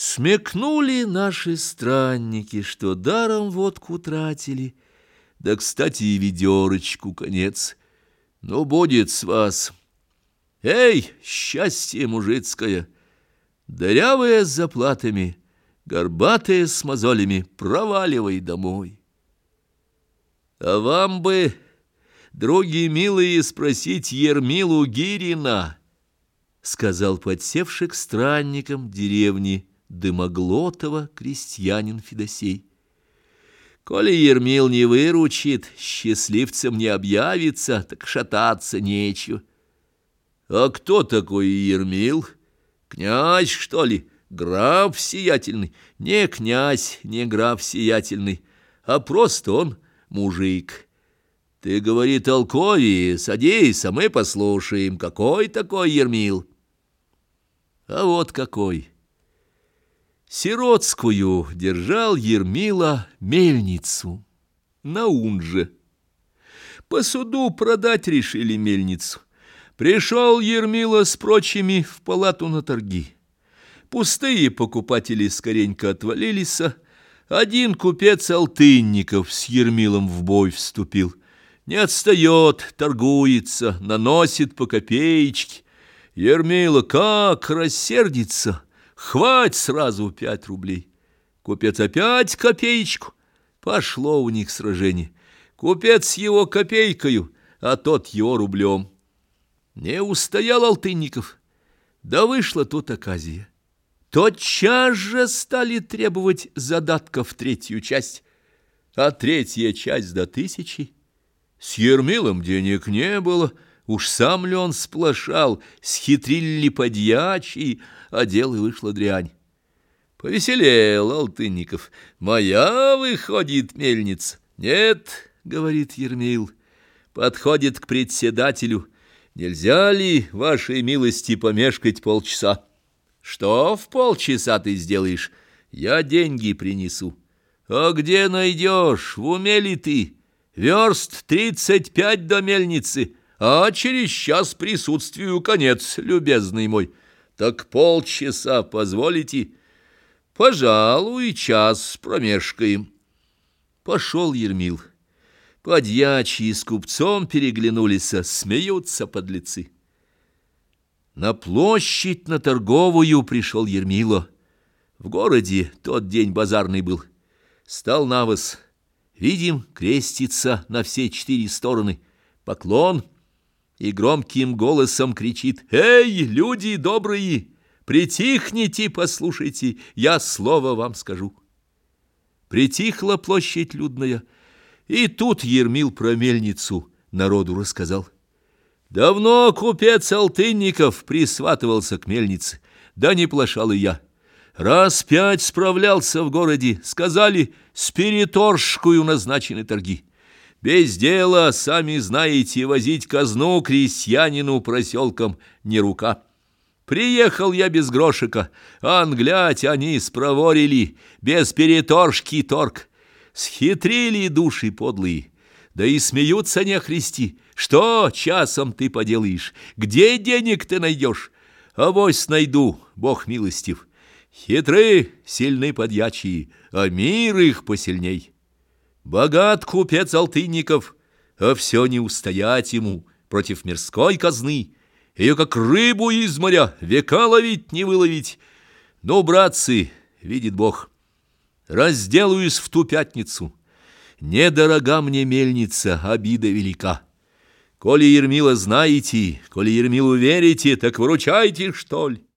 Смекнули наши странники, что даром водку тратили, да, кстати, и ведерочку конец. Ну, будет с вас. Эй, счастье мужицкое, дырявое с заплатами, горбатое с мозолями, проваливай домой. А вам бы, други милые, спросить Ермилу Гирина, — сказал подсевший к странникам деревни Дымоглотова крестьянин Федосей. Коли Ермил не выручит, счастливцем не объявится, так шататься нечего. А кто такой Ермил? Князь, что ли? Граф сиятельный? Не князь, не граф сиятельный, а просто он мужик. Ты, говори, толкови, садись, а мы послушаем, какой такой Ермил. А вот какой. Сиротскую держал Ермила мельницу на Унже. По суду продать решили мельницу. Пришел Ермила с прочими в палату на торги. Пустые покупатели скоренько отвалились, один купец Алтынников с Ермилом в бой вступил. Не отстает, торгуется, наносит по копеечке. Ермила как рассердится — Хвать сразу пять рублей. Купец опять копеечку. Пошло у них сражение. Купец его копейкою, а тот его рублем. Не устоял Алтынников. Да вышла тут оказия. Тотчас же стали требовать задатков третью часть, а третья часть до тысячи. С Ермилом денег не было, уж сам ли он сплошал, схитрили ли подьячий, а дело вышла дрянь. Повеселел Алтынников. «Моя, выходит, мельница?» «Нет», — говорит Ермил, подходит к председателю. «Нельзя ли, вашей милости, помешкать полчаса?» «Что в полчаса ты сделаешь? Я деньги принесу». «А где найдешь? В уме ли ты? Верст тридцать пять до мельницы, а через час присутствию конец, любезный мой». Так полчаса позволите? Пожалуй, час промешкаем. Пошел Ермил. Подьячие с купцом переглянулись, смеются подлецы. На площадь на торговую пришел Ермило. В городе тот день базарный был. Стал навоз. Видим, крестится на все четыре стороны. Поклон — и громким голосом кричит «Эй, люди добрые, притихните, послушайте, я слово вам скажу». Притихла площадь людная, и тут Ермил про мельницу народу рассказал. Давно купец Алтынников присватывался к мельнице, да не плашал и я. Раз пять справлялся в городе, сказали, спириторшкую назначены торги. Без дела, сами знаете, возить казну крестьянину проселком не рука. Приехал я без грошика, англять они спроворили, без переторжки торг. Схитрили души подлые, да и смеются не христи. Что часом ты поделаешь? Где денег ты найдешь? Авось найду, Бог милостив. Хитры, сильны подьячие, а мир их посильней. Богат купец Алтынников, а все не устоять ему против мирской казны. Ее как рыбу из моря века ловить не выловить. Ну, братцы, видит Бог, разделаюсь в ту пятницу. Недорога мне мельница, обида велика. Коли Ермила знаете, коли Ермилу верите, так выручайте, что ли.